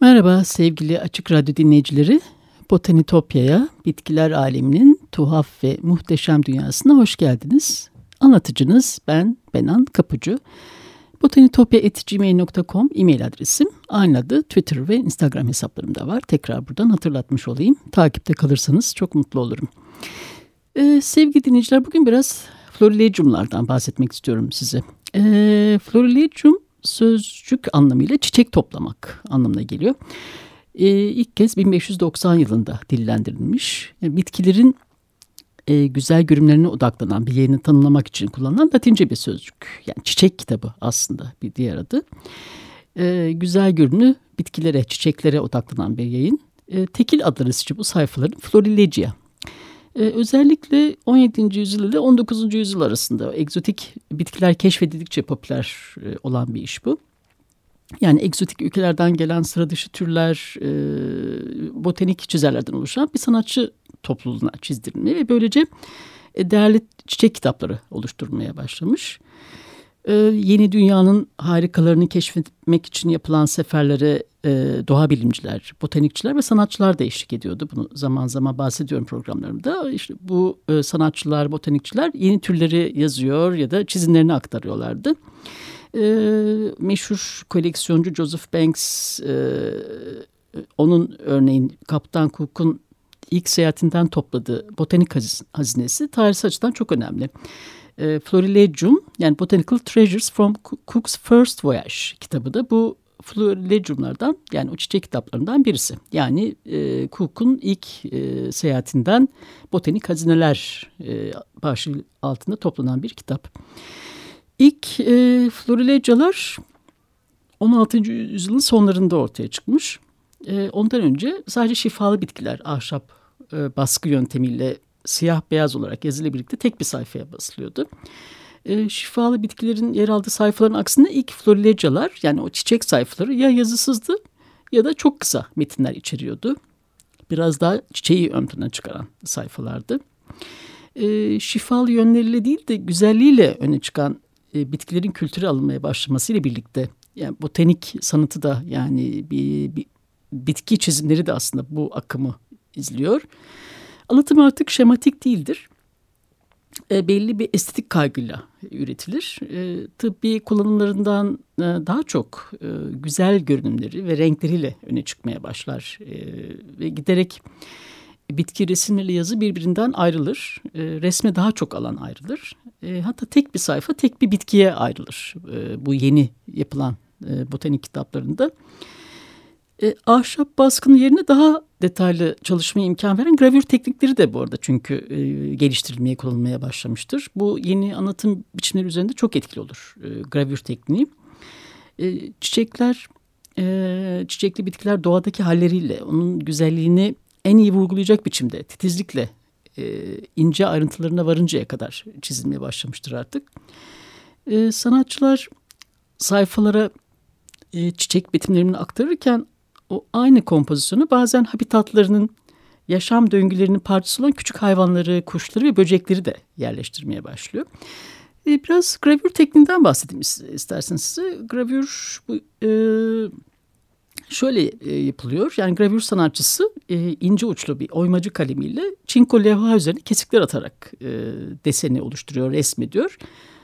Merhaba sevgili Açık Radyo dinleyicileri. Botanitopya'ya, bitkiler aleminin tuhaf ve muhteşem dünyasına hoş geldiniz. Anlatıcınız ben Benan Kapucu. Botanitopya.gmail.com e-mail adresim. Aynı adı Twitter ve Instagram hesaplarımda var. Tekrar buradan hatırlatmış olayım. Takipte kalırsanız çok mutlu olurum. Ee, sevgili dinleyiciler bugün biraz florilegiumlardan bahsetmek istiyorum size. Ee, florilegium sözcük anlamıyla çiçek toplamak anlamına geliyor. Ee, ilk kez 1590 yılında dillendirilmiş. Yani bitkilerin e, güzel görünümlerine odaklanan bir yayını tanımlamak için kullanılan Latince bir sözcük. Yani çiçek kitabı aslında bir diğer adı. Ee, güzel görünümlü bitkilere, çiçeklere odaklanan bir yayın. Ee, tekil adları bu sayfaların Florilegia ee, özellikle 17. yüzyıl ile 19. yüzyıl arasında egzotik bitkiler keşfedildikçe popüler e, olan bir iş bu. Yani egzotik ülkelerden gelen sıra dışı türler, e, botanik çizerlerden oluşan bir sanatçı topluluğuna çizdirilmeye ve böylece e, değerli çiçek kitapları oluşturmaya başlamış. E, yeni dünyanın harikalarını keşfetmek için yapılan seferlere e, doğa bilimciler, botanikçiler ve sanatçılar da eşlik ediyordu. Bunu zaman zaman bahsediyorum programlarımda. İşte bu e, sanatçılar, botanikçiler yeni türleri yazıyor ya da çizimlerini aktarıyorlardı. E, meşhur koleksiyoncu Joseph Banks, e, onun örneğin Kaptan Cook'un ilk seyahatinden topladığı botanik hazinesi tarihsel açıdan çok önemli. E, Florilegium yani Botanical Treasures from Cook's First Voyage kitabı da bu florilegiumlardan yani o çiçek kitaplarından birisi. Yani e, Cook'un ilk e, seyahatinden botanik hazineler e, başlığı altında toplanan bir kitap. İlk e, florilegialar 16. yüzyılın sonlarında ortaya çıkmış. E, ondan önce sadece şifalı bitkiler ahşap e, baskı yöntemiyle siyah beyaz olarak yazıyla birlikte tek bir sayfaya basılıyordu e, şifalı bitkilerin yer aldığı sayfaların aksine ilk florilegialar yani o çiçek sayfaları ya yazısızdı ya da çok kısa metinler içeriyordu. Biraz daha çiçeği ön plana çıkaran sayfalardı. E, şifalı yönleriyle değil de güzelliğiyle öne çıkan e, bitkilerin kültüre alınmaya başlamasıyla birlikte yani botanik sanatı da yani bir, bir bitki çizimleri de aslında bu akımı izliyor. Anlatım artık şematik değildir e, belli bir estetik kaygıyla üretilir. E, tıbbi kullanımlarından e, daha çok e, güzel görünümleri ve renkleriyle öne çıkmaya başlar. E, ve giderek bitki resimleri yazı birbirinden ayrılır. E, resme daha çok alan ayrılır. E, hatta tek bir sayfa tek bir bitkiye ayrılır. E, bu yeni yapılan e, botanik kitaplarında. E, ahşap baskının yerine daha detaylı çalışmaya imkan veren gravür teknikleri de bu arada çünkü e, geliştirilmeye kullanılmaya başlamıştır. Bu yeni anlatım biçimleri üzerinde çok etkili olur e, gravür tekniği. E, çiçekler, e, çiçekli bitkiler doğadaki halleriyle onun güzelliğini en iyi vurgulayacak biçimde titizlikle e, ince ayrıntılarına varıncaya kadar çizilmeye başlamıştır artık. E, sanatçılar sayfalara e, çiçek betimlerini aktarırken o aynı kompozisyonu bazen habitatlarının yaşam döngülerinin parçası olan küçük hayvanları, kuşları ve böcekleri de yerleştirmeye başlıyor. E, biraz gravür tekniğinden bahsedeyim isterseniz size. Gravür bu, e, şöyle e, yapılıyor. Yani gravür sanatçısı e, ince uçlu bir oymacı kalemiyle çinko levha üzerine kesikler atarak e, deseni oluşturuyor, resmediyor.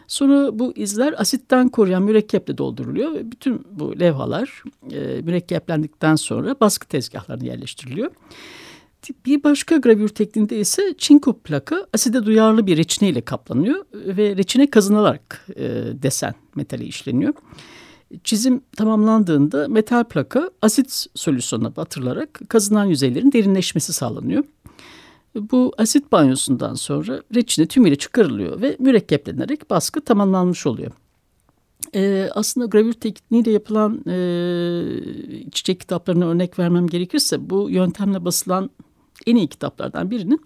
Sonra bu izler asitten koruyan mürekkeple dolduruluyor ve bütün bu levhalar e, mürekkeplendikten sonra baskı tezgahlarına yerleştiriliyor. Bir başka gravür tekniğinde ise çinko plaka aside duyarlı bir reçine ile kaplanıyor ve reçine kazınılarak e, desen metali işleniyor. Çizim tamamlandığında metal plaka asit solüsyonuna batırılarak kazınan yüzeylerin derinleşmesi sağlanıyor. Bu asit banyosundan sonra reçine tümüyle çıkarılıyor ve mürekkeplenerek baskı tamamlanmış oluyor. Ee, aslında gravür tekniğiyle yapılan e, çiçek kitaplarına örnek vermem gerekirse bu yöntemle basılan en iyi kitaplardan birinin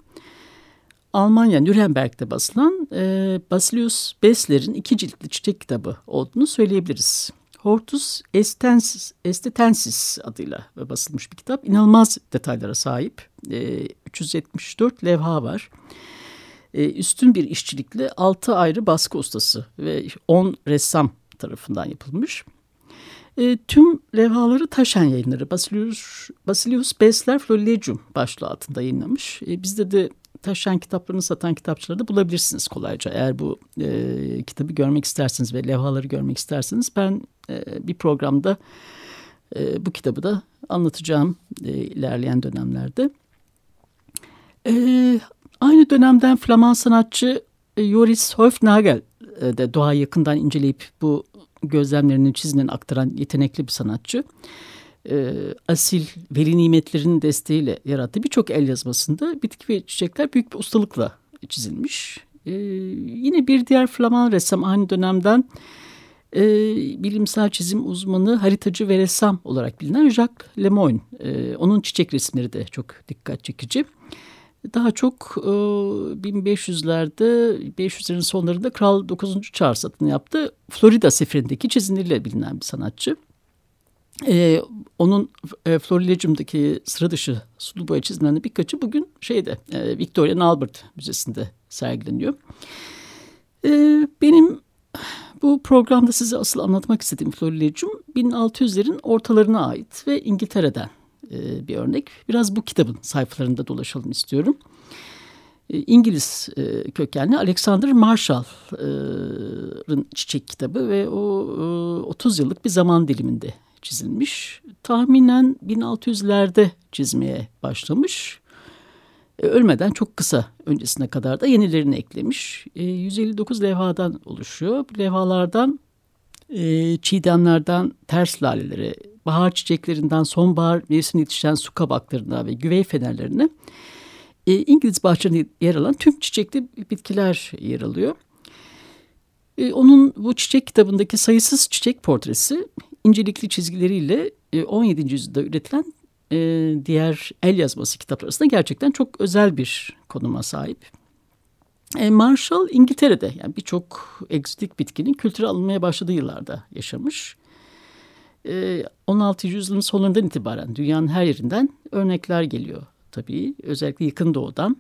Almanya Nürnberg'de basılan e, Basilius Bessler'in iki ciltli çiçek kitabı olduğunu söyleyebiliriz. Hortus Estensis, Estetensis adıyla basılmış bir kitap. İnanılmaz detaylara sahip. E, 374 levha var. E, üstün bir işçilikle 6 ayrı baskı ustası ve 10 ressam tarafından yapılmış. E, tüm levhaları Taşen yayınları Basilius, Basilius Besler Florilegium başlığı altında yayınlamış. E, bizde de Taşen kitaplarını satan kitapçılarda bulabilirsiniz kolayca. Eğer bu e, kitabı görmek isterseniz ve levhaları görmek isterseniz ben e, bir programda e, bu kitabı da anlatacağım e, ilerleyen dönemlerde. E, aynı dönemden Flaman sanatçı e, Joris Hofnagel e, de doğayı yakından inceleyip bu gözlemlerini çizinen aktaran yetenekli bir sanatçı. Asil veli nimetlerinin desteğiyle yarattığı birçok el yazmasında bitki ve çiçekler büyük bir ustalıkla çizilmiş. E, yine bir diğer Flaman ressam aynı dönemden e, bilimsel çizim uzmanı, haritacı ve ressam olarak bilinen Jacques Lemoyne. E, onun çiçek resimleri de çok dikkat çekici. Daha çok e, 1500'lerde, 500'lerin sonlarında Kral 9. Charles adını yaptı. Florida seferindeki çizimleriyle bilinen bir sanatçı. E, onun e, Florilegium'daki sıra dışı sulu boya çizimlerinin birkaçı bugün şeyde e, Victoria Albert Müzesi'nde sergileniyor. E, benim bu programda size asıl anlatmak istediğim Florilegium 1600'lerin ortalarına ait ve İngiltere'den e, bir örnek. Biraz bu kitabın sayfalarında dolaşalım istiyorum. E, İngiliz e, kökenli Alexander Marshall'ın çiçek kitabı ve o 30 yıllık bir zaman diliminde çizilmiş. Tahminen 1600'lerde çizmeye başlamış. Ölmeden çok kısa öncesine kadar da yenilerini eklemiş. 159 levhadan oluşuyor. Bu levhalardan çiğdemlerden ters lalelere, bahar çiçeklerinden sonbahar mevsiminde yetişen su kabaklarına ve güvey fenerlerine e, İngiliz bahçelerinde yer alan tüm çiçekli bitkiler yer alıyor. E, onun bu çiçek kitabındaki sayısız çiçek portresi incelikli çizgileriyle e, 17. yüzyılda üretilen e, diğer el yazması kitaplar arasında gerçekten çok özel bir konuma sahip. E, Marshall İngiltere'de yani birçok egzotik bitkinin kültüre alınmaya başladığı yıllarda yaşamış. 16. Ee, yüzyılın sonlarından itibaren dünyanın her yerinden örnekler geliyor tabii. Özellikle yakın doğudan.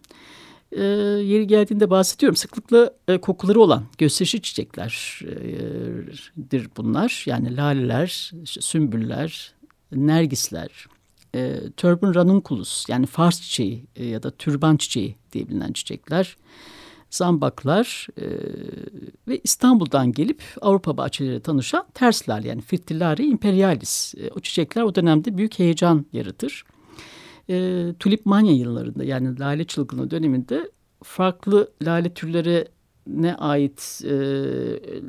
E, yeri geldiğinde bahsediyorum. Sıklıkla e, kokuları olan gösterişli çiçeklerdir bunlar. Yani laleler, işte sümbüller, nergisler, e, Turban ranunculus yani Fars çiçeği e, ya da türban çiçeği diye bilinen çiçekler zambaklar e, ve İstanbul'dan gelip Avrupa bahçeleriyle tanışan tersler yani Firtillari imperialis. E, o çiçekler o dönemde büyük heyecan yaratır. E, tulip manya yıllarında yani lale çılgınlığı döneminde farklı lale türlerine ait e,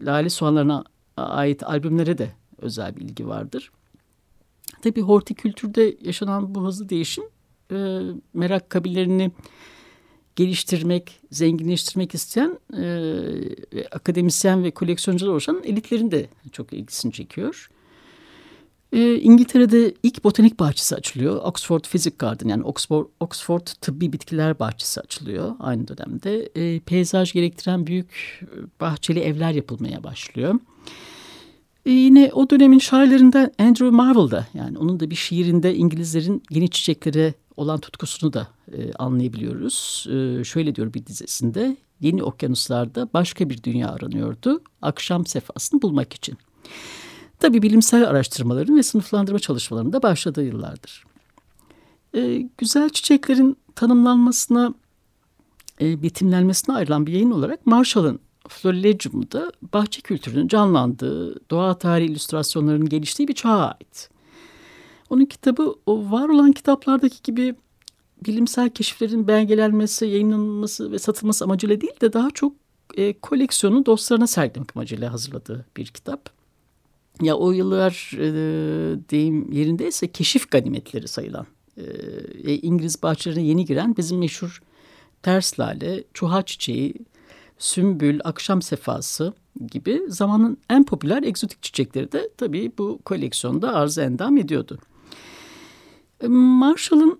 lale soğanlarına ait albümlere de özel bir ilgi vardır. Tabii hortikültürde yaşanan bu hızlı değişim e, merak kabillerini geliştirmek, zenginleştirmek isteyen e, akademisyen ve koleksiyoncular oluşan elitlerin de çok ilgisini çekiyor. E, İngiltere'de ilk botanik bahçesi açılıyor. Oxford Physic Garden yani Oxford, Oxford Tıbbi Bitkiler Bahçesi açılıyor aynı dönemde. E, peyzaj gerektiren büyük bahçeli evler yapılmaya başlıyor. E, yine o dönemin şairlerinden Andrew Marvell'da yani onun da bir şiirinde İngilizlerin yeni çiçeklere olan tutkusunu da e, anlayabiliyoruz. E, şöyle diyor bir dizesinde yeni okyanuslarda başka bir dünya aranıyordu akşam sefasını bulmak için. Tabii bilimsel araştırmaların ve sınıflandırma çalışmalarının da başladığı yıllardır. E, güzel çiçeklerin tanımlanmasına, e, betimlenmesine ayrılan bir yayın olarak Marshall'ın Florilegium'da bahçe kültürünün canlandığı, doğa tarihi illüstrasyonlarının geliştiği bir çağa ait. Onun kitabı o var olan kitaplardaki gibi bilimsel keşiflerin belgelenmesi, yayınlanması ve satılması amacıyla değil de daha çok e, koleksiyonu dostlarına sergilemek amacıyla hazırladığı bir kitap. Ya o yıllar e, deyim yerindeyse keşif ganimetleri sayılan e, e, İngiliz bahçelerine yeni giren bizim meşhur ters lale, çuha çiçeği, sümbül, akşam sefası gibi zamanın en popüler egzotik çiçekleri de tabii bu koleksiyonda arz endam ediyordu. E, Marshall'ın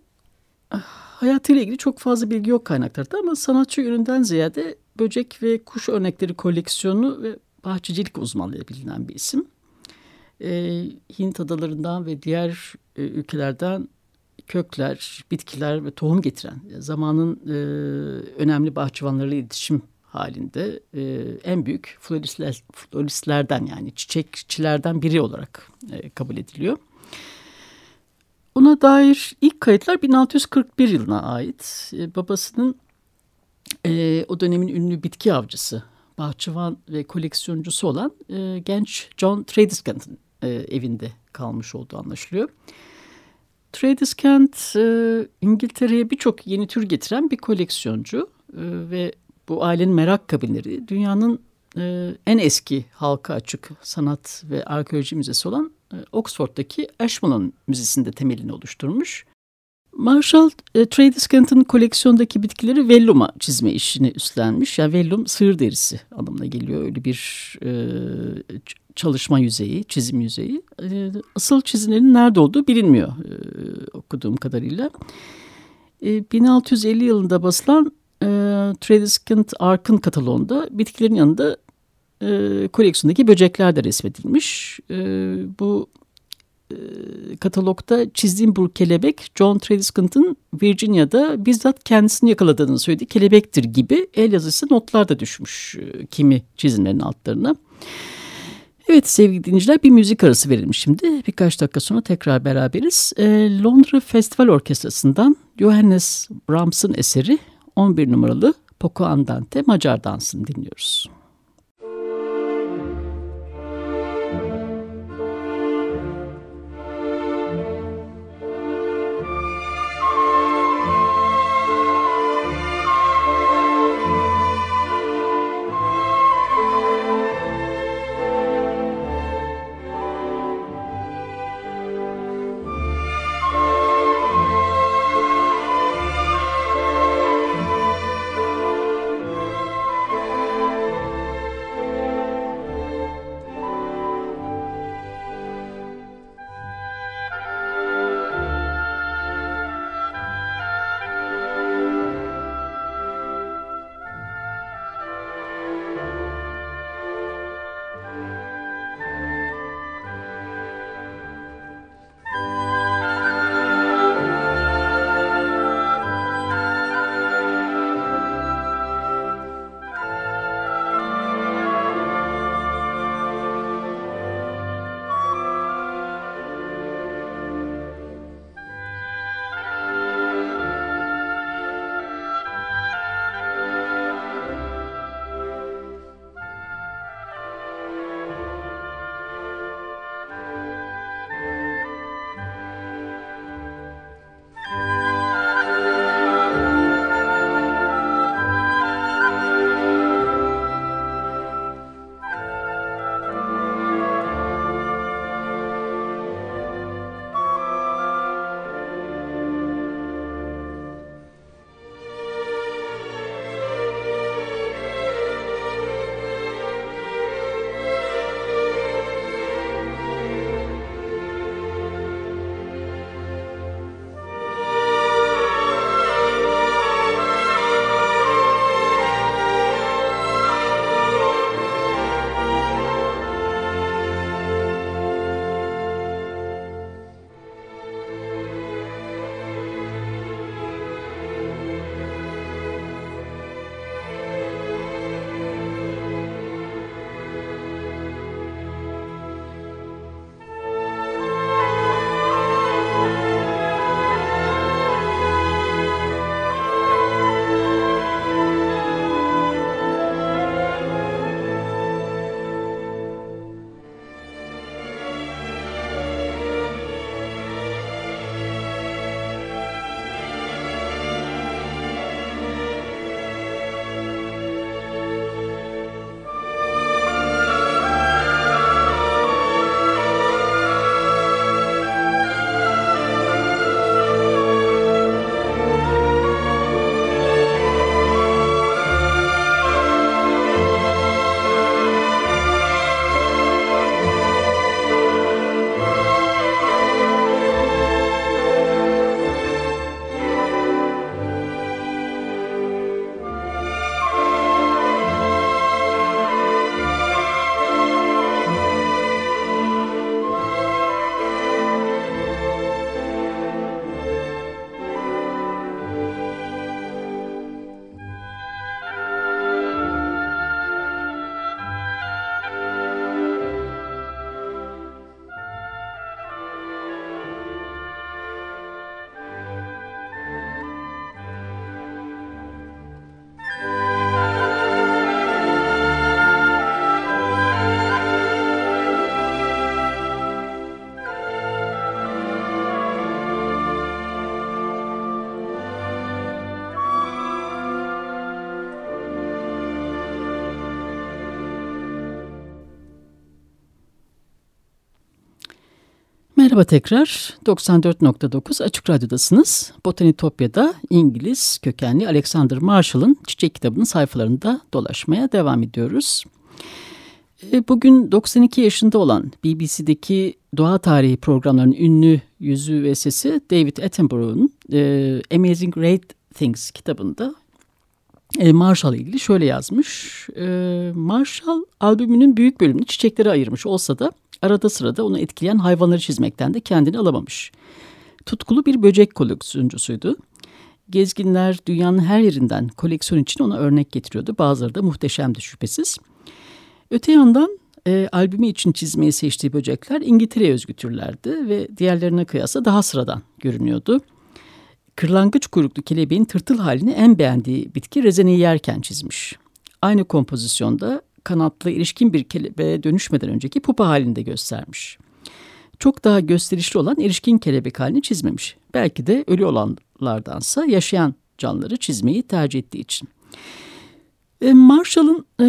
ah, hayatıyla ilgili çok fazla bilgi yok kaynaklarda ama sanatçı üründen ziyade böcek ve kuş örnekleri koleksiyonu ve bahçecilik uzmanlığı bilinen bir isim. E, Hint adalarından ve diğer e, ülkelerden kökler, bitkiler ve tohum getiren zamanın e, önemli bahçıvanlarıyla iletişim halinde e, en büyük floristler, floristlerden yani çiçekçilerden biri olarak e, kabul ediliyor. Ona dair ilk kayıtlar 1641 yılına ait. E, babasının e, o dönemin ünlü bitki avcısı, bahçıvan ve koleksiyoncusu olan e, genç John Tradescant'ın e, evinde kalmış olduğu anlaşılıyor. Tradescant e, İngiltere'ye birçok yeni tür getiren bir koleksiyoncu e, ve bu ailenin merak kabinleri dünyanın e, en eski halka açık sanat ve arkeoloji müzesi olan e, Oxford'daki Ashmolean Müzesi'nde temelini oluşturmuş. Marshall e, Tradescant'ın koleksiyondaki bitkileri velluma çizme işini üstlenmiş. Yani vellum sığır derisi anlamına geliyor. Öyle bir e, çalışma yüzeyi, çizim yüzeyi. E, asıl çizimlerin nerede olduğu bilinmiyor e, okuduğum kadarıyla. E, 1650 yılında basılan e, Tradescant Ark'ın kataloğunda bitkilerin yanında e, koleksiyondaki böcekler de resmedilmiş. E, bu katalogda çizdiğim bu kelebek John Tradescant'ın Virginia'da bizzat kendisini yakaladığını söylediği kelebektir gibi el yazısı notlar da düşmüş e, kimi çizimlerin altlarına. Evet sevgili dinleyiciler bir müzik arası verelim şimdi. Birkaç dakika sonra tekrar beraberiz. E, Londra Festival Orkestrası'ndan Johannes Brahms'ın eseri 11 numaralı Poco Andante Macar Dansı'nı dinliyoruz. Merhaba tekrar 94.9 Açık Radyo'dasınız. Botanitopya'da İngiliz kökenli Alexander Marshall'ın Çiçek kitabının sayfalarında dolaşmaya devam ediyoruz. E, bugün 92 yaşında olan BBC'deki doğa tarihi programlarının ünlü yüzü ve sesi David Attenborough'un e, Amazing Great Things kitabında e, Marshall ilgili şöyle yazmış. Marshall albümünün büyük bölümünü çiçeklere ayırmış olsa da arada sırada onu etkileyen hayvanları çizmekten de kendini alamamış. Tutkulu bir böcek koleksiyoncusuydu. Gezginler dünyanın her yerinden koleksiyon için ona örnek getiriyordu. Bazıları da muhteşemdi şüphesiz. Öte yandan e, albümü için çizmeyi seçtiği böcekler İngiltere'ye özgü türlerdi ve diğerlerine kıyasla daha sıradan görünüyordu. Kırlangıç kuyruklu kelebeğin tırtıl halini en beğendiği bitki rezeneyi yerken çizmiş. Aynı kompozisyonda kanatlı erişkin bir kelebeğe dönüşmeden önceki pupa halinde göstermiş. Çok daha gösterişli olan erişkin kelebek halini çizmemiş. Belki de ölü olanlardansa yaşayan canlıları çizmeyi tercih ettiği için. E, Marshall'ın e,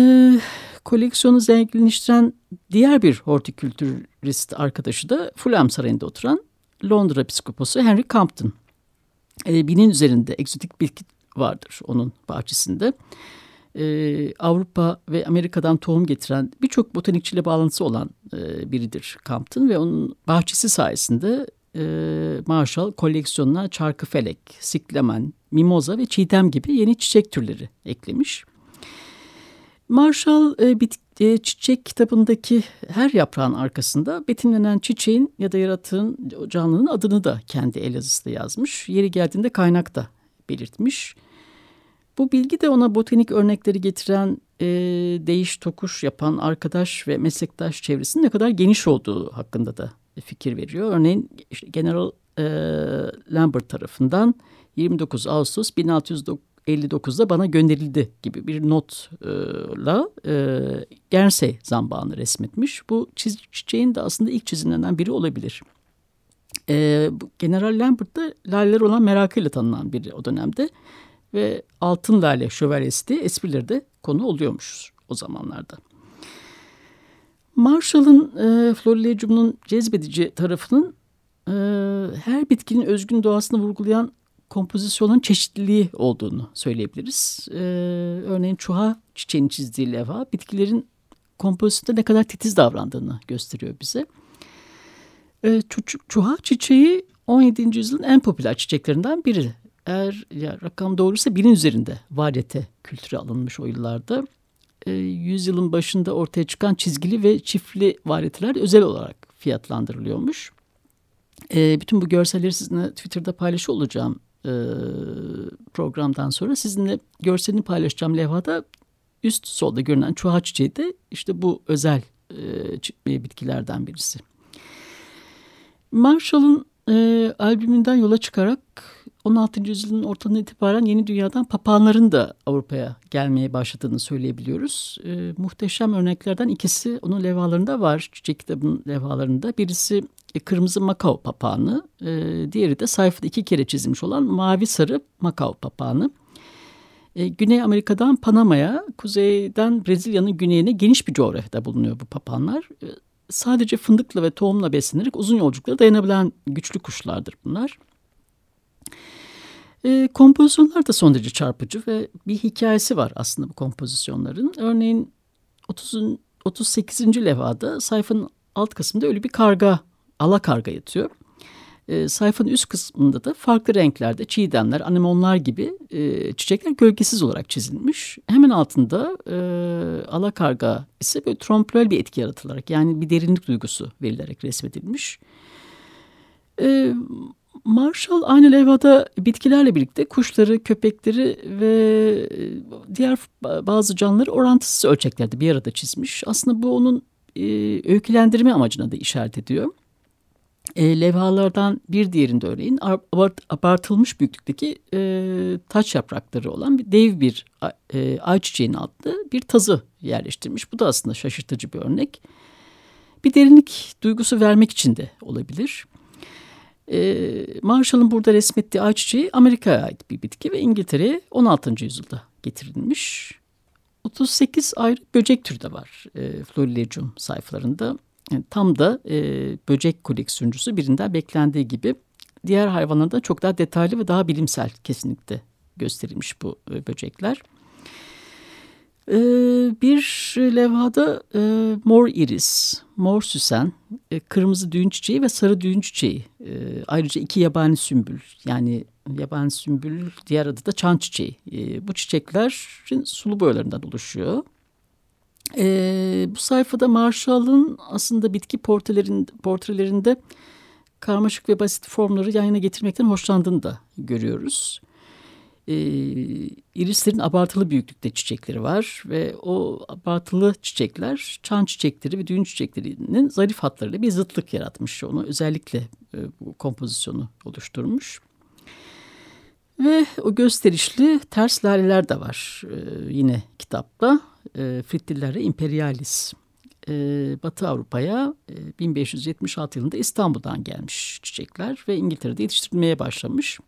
koleksiyonu zenginleştiren diğer bir hortikültürist arkadaşı da Fulham Sarayı'nda oturan Londra Piskoposu Henry Compton. E, binin üzerinde egzotik bitki vardır onun bahçesinde. E, Avrupa ve Amerika'dan tohum getiren birçok botanikçiyle bağlantısı olan e, biridir Compton ve onun bahçesi sayesinde e, Marshall koleksiyonuna çarkıfelek, siklemen, mimoza ve çiğdem gibi yeni çiçek türleri eklemiş. Marshall e, bit, e, çiçek kitabındaki her yaprağın arkasında betimlenen çiçeğin ya da yaratığın canlının adını da kendi el yazısıyla yazmış. Yeri geldiğinde kaynak da belirtmiş. Bu bilgi de ona botanik örnekleri getiren, e, değiş tokuş yapan arkadaş ve meslektaş çevresinin ne kadar geniş olduğu hakkında da fikir veriyor. Örneğin işte General e, Lambert tarafından 29 Ağustos 1609 59'da bana gönderildi gibi bir notla e, Guernsey zambağını resmetmiş. Bu çiz, çiçeğin de aslında ilk çizimlerinden biri olabilir. E, General Lambert da laleler olan merakıyla tanınan biri o dönemde. Ve altın lale şövalyesi diye esprileri de konu oluyormuş o zamanlarda. Marshall'ın e, Florilegium'un cezbedici tarafının e, her bitkinin özgün doğasını vurgulayan kompozisyonun çeşitliliği olduğunu söyleyebiliriz. Ee, örneğin çuha çiçeğini çizdiği levha bitkilerin kompozisyonda ne kadar titiz davrandığını gösteriyor bize. Ee, çuha çiçeği 17. yüzyılın en popüler çiçeklerinden biri. Eğer ya, rakam doğruysa binin üzerinde varyete kültürü alınmış o yıllarda. Ee, yüzyılın başında ortaya çıkan çizgili ve çiftli varyeteler özel olarak fiyatlandırılıyormuş. E, bütün bu görselleri sizinle Twitter'da paylaşıyor olacağım e, programdan sonra sizinle görselini paylaşacağım levhada üst solda görünen çuha çiçeği de işte bu özel e, bitkilerden birisi. Marshall'ın e, albümünden yola çıkarak 16. yüzyılın ortadan itibaren yeni dünyadan papağanların da Avrupa'ya gelmeye başladığını söyleyebiliyoruz. E, muhteşem örneklerden ikisi onun levhalarında var. Çiçek kitabının levhalarında. Birisi e, kırmızı Makao papağanı, e, diğeri de sayfada iki kere çizilmiş olan mavi sarı Makao papağanı. E, Güney Amerika'dan Panama'ya, kuzeyden Brezilya'nın güneyine geniş bir coğrafyada bulunuyor bu papağanlar. E, sadece fındıkla ve tohumla beslenerek uzun yolculuklara dayanabilen güçlü kuşlardır bunlar. E, kompozisyonlar da son derece çarpıcı ve bir hikayesi var aslında bu kompozisyonların. Örneğin 30'un 38. levhada sayfanın alt kısmında ölü bir karga, ala karga yatıyor. E, sayfanın üst kısmında da farklı renklerde çiğdemler, anemonlar gibi e, çiçekler gölgesiz olarak çizilmiş. Hemen altında e, ala karga ise böyle tromplöl bir etki yaratılarak yani bir derinlik duygusu verilerek resmedilmiş. E, Marshall aynı levhada bitkilerle birlikte kuşları, köpekleri ve e, diğer bazı canlıları orantısız ölçeklerde bir arada çizmiş. Aslında bu onun e, öykülendirme amacına da işaret ediyor. E, levhalardan bir diğerinde örneğin abart, abartılmış büyüklükteki e, taç yaprakları olan bir dev bir e, ayçiçeğinin adlı bir tazı yerleştirmiş. Bu da aslında şaşırtıcı bir örnek. Bir derinlik duygusu vermek için de olabilir. E, Marshall'ın burada resmettiği ayçiçeği Amerika'ya ait bir bitki ve İngiltere'ye 16. yüzyılda getirilmiş. 38 ayrı böcek türü de var e, Florilegium sayfalarında. Yani tam da e, böcek koleksiyoncusu birinden beklendiği gibi diğer hayvanlarda çok daha detaylı ve daha bilimsel kesinlikle gösterilmiş bu e, böcekler. E, bir levhada e, mor iris, mor süsen, e, kırmızı düğün çiçeği ve sarı düğün çiçeği. E, ayrıca iki yabani sümbül yani yabani sümbül diğer adı da çan çiçeği. E, bu çiçeklerin sulu boyalarından oluşuyor. E, bu sayfada Marshall'ın aslında bitki portrelerinde, portrelerinde karmaşık ve basit formları yan yana getirmekten hoşlandığını da görüyoruz. E, irislerin abartılı büyüklükte çiçekleri var ve o abartılı çiçekler çan çiçekleri ve düğün çiçeklerinin zarif hatlarıyla bir zıtlık yaratmış. Onu özellikle e, bu kompozisyonu oluşturmuş. Ve o gösterişli ters laleler de var e, yine kitapta. E, Frittillere Imperialis. E, Batı Avrupa'ya e, 1576 yılında İstanbul'dan gelmiş çiçekler ve İngiltere'de yetiştirilmeye başlamış.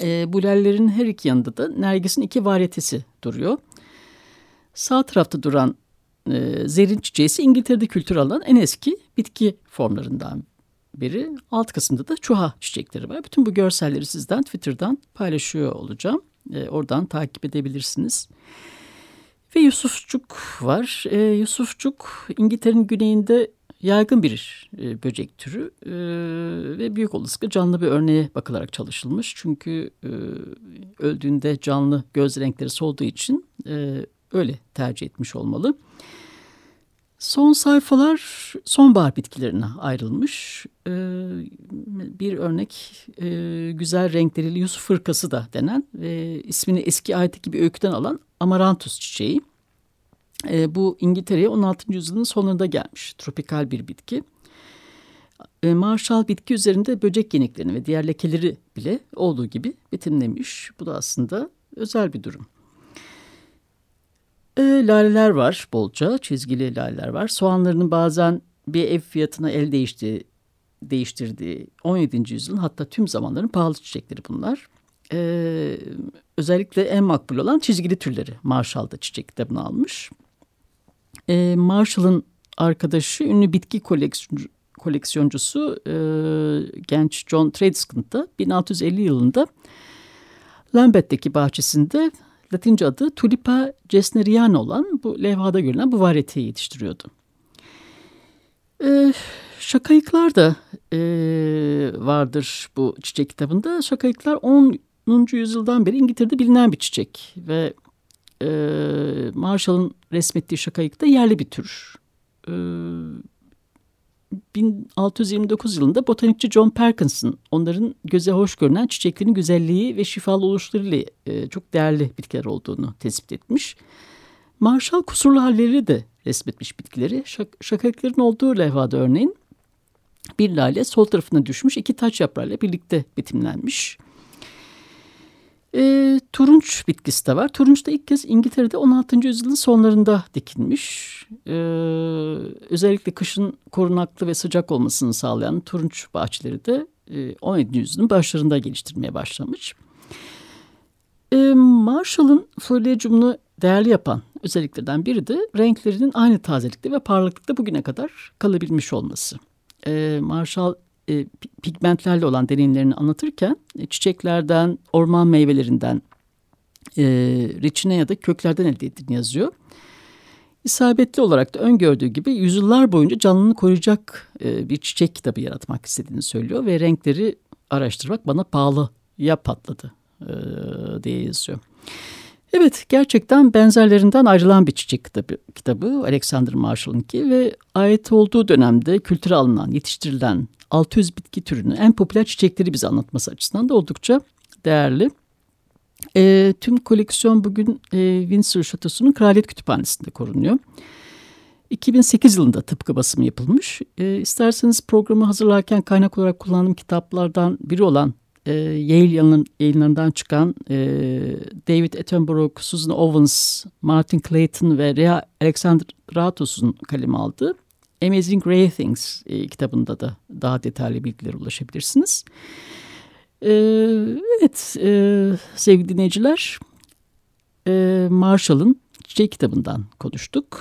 E, bu lalelerin her iki yanında da nergisin iki varyetesi duruyor. Sağ tarafta duran e, zerin çiçeği İngiltere'de kültür alan en eski bitki formlarından biri. Alt kısımda da çuha çiçekleri var. Bütün bu görselleri sizden Twitter'dan paylaşıyor olacağım. E, oradan takip edebilirsiniz. Ve Yusufçuk var. E, Yusufçuk İngiltere'nin güneyinde yaygın bir e, böcek türü e, ve büyük olasılıkla canlı bir örneğe bakılarak çalışılmış. Çünkü e, öldüğünde canlı göz renkleri solduğu için e, öyle tercih etmiş olmalı. Son sayfalar sonbahar bitkilerine ayrılmış. Ee, bir örnek e, güzel renkleriyle Yusuf Fırkası da denen ve ismini eski ayetteki bir öyküden alan Amaranthus çiçeği. Ee, bu İngiltere'ye 16. yüzyılın sonunda gelmiş tropikal bir bitki. Ee, Marshall bitki üzerinde böcek yeniklerini ve diğer lekeleri bile olduğu gibi betimlemiş. Bu da aslında özel bir durum. E, laleler var bolca, çizgili laleler var. Soğanlarının bazen bir ev fiyatına el değişti, değiştirdiği 17. yüzyılın hatta tüm zamanların pahalı çiçekleri bunlar. E, özellikle en makbul olan çizgili türleri Marshall'da çiçek kitabını almış. E, Marshall'ın arkadaşı ünlü bitki koleksiyoncu, koleksiyoncusu e, genç John Tradescant da 1650 yılında Lambert'teki bahçesinde Latince adı Tulipa cesneriana olan bu levhada görülen bu varyeteyi yetiştiriyordu. Ee, şakayıklar da e, vardır bu çiçek kitabında. Şakayıklar 10. yüzyıldan beri İngiltere'de bilinen bir çiçek ve e, Marshall'ın resmettiği şakayık da yerli bir tür. E, 1629 yılında botanikçi John Perkins'ın onların göze hoş görünen çiçeklerin güzelliği ve şifalı oluşlarıyla e, çok değerli bitkiler olduğunu tespit etmiş. Marshall kusurlu halleri de resmetmiş bitkileri. Şak şakakların olduğu levhada örneğin bir lale sol tarafına düşmüş iki taç yaprağıyla birlikte betimlenmiş. E, turunç bitkisi de var. Turunç da ilk kez İngiltere'de 16. yüzyılın sonlarında dikilmiş. E, özellikle kışın korunaklı ve sıcak olmasını sağlayan turunç bahçeleri de e, 17. yüzyılın başlarında geliştirmeye başlamış. E, Marshall'ın foliajumunu değerli yapan özelliklerden biri de renklerinin aynı tazelikte ve parlaklıkta bugüne kadar kalabilmiş olması. E, Marshall e, pigmentlerle olan deneyimlerini anlatırken e, çiçeklerden, orman meyvelerinden, e, reçine ya da köklerden elde ettiğini yazıyor. İsabetli olarak da öngördüğü gibi yüzyıllar boyunca canlılığını koruyacak e, bir çiçek kitabı yaratmak istediğini söylüyor ve renkleri araştırmak bana pahalı ya patladı e, diye yazıyor. Evet gerçekten benzerlerinden ayrılan bir çiçek kitabı, kitabı Alexander Marshall'ınki ve ait olduğu dönemde kültüre alınan, yetiştirilen 600 bitki türünün en popüler çiçekleri bize anlatması açısından da oldukça değerli. E, tüm koleksiyon bugün e, Windsor Şatosu'nun Kraliyet Kütüphanesi'nde korunuyor. 2008 yılında tıpkı basımı yapılmış. E, isterseniz programı hazırlarken kaynak olarak kullandığım kitaplardan biri olan e, Yale yayınlarından çıkan e, David Attenborough, Susan Owens, Martin Clayton ve Rea Alexandratos'un kaleme aldığı Amazing Rare Things e, kitabında da daha detaylı bilgilere ulaşabilirsiniz. E, evet e, sevgili dinleyiciler e, Marshall'ın Çiçek kitabından konuştuk.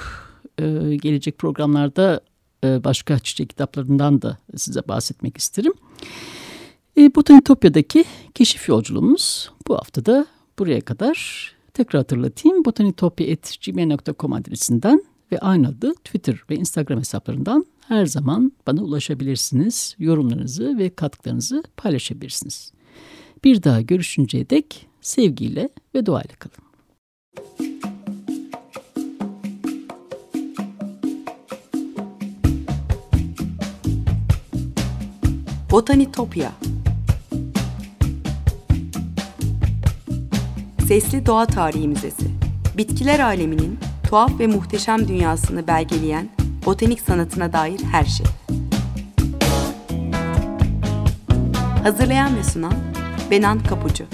E, gelecek programlarda e, başka çiçek kitaplarından da size bahsetmek isterim. E, Botanitopya'daki keşif yolculuğumuz bu haftada buraya kadar. Tekrar hatırlatayım botanitopya.gmail.com adresinden ve aynı adı Twitter ve Instagram hesaplarından her zaman bana ulaşabilirsiniz. Yorumlarınızı ve katkılarınızı paylaşabilirsiniz. Bir daha görüşünceye dek sevgiyle ve duayla kalın. Botanitopya Sesli Doğa Tarihi Müzesi Bitkiler aleminin tuhaf ve muhteşem dünyasını belgeleyen botanik sanatına dair her şey. Hazırlayan ve sunan Benan Kapucu